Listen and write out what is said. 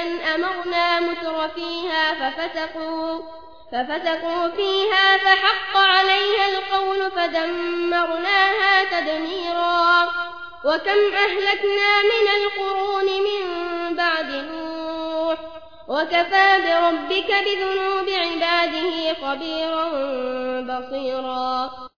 قرية أمرنا متر فيها ففسقوا ففسقوا فيها فحق عليها القول فدمرناها تدميرا. وكم أهلكنا من القرون من بعد نوح وكفى بربك بذنوب عباده خبيرا بصيرا.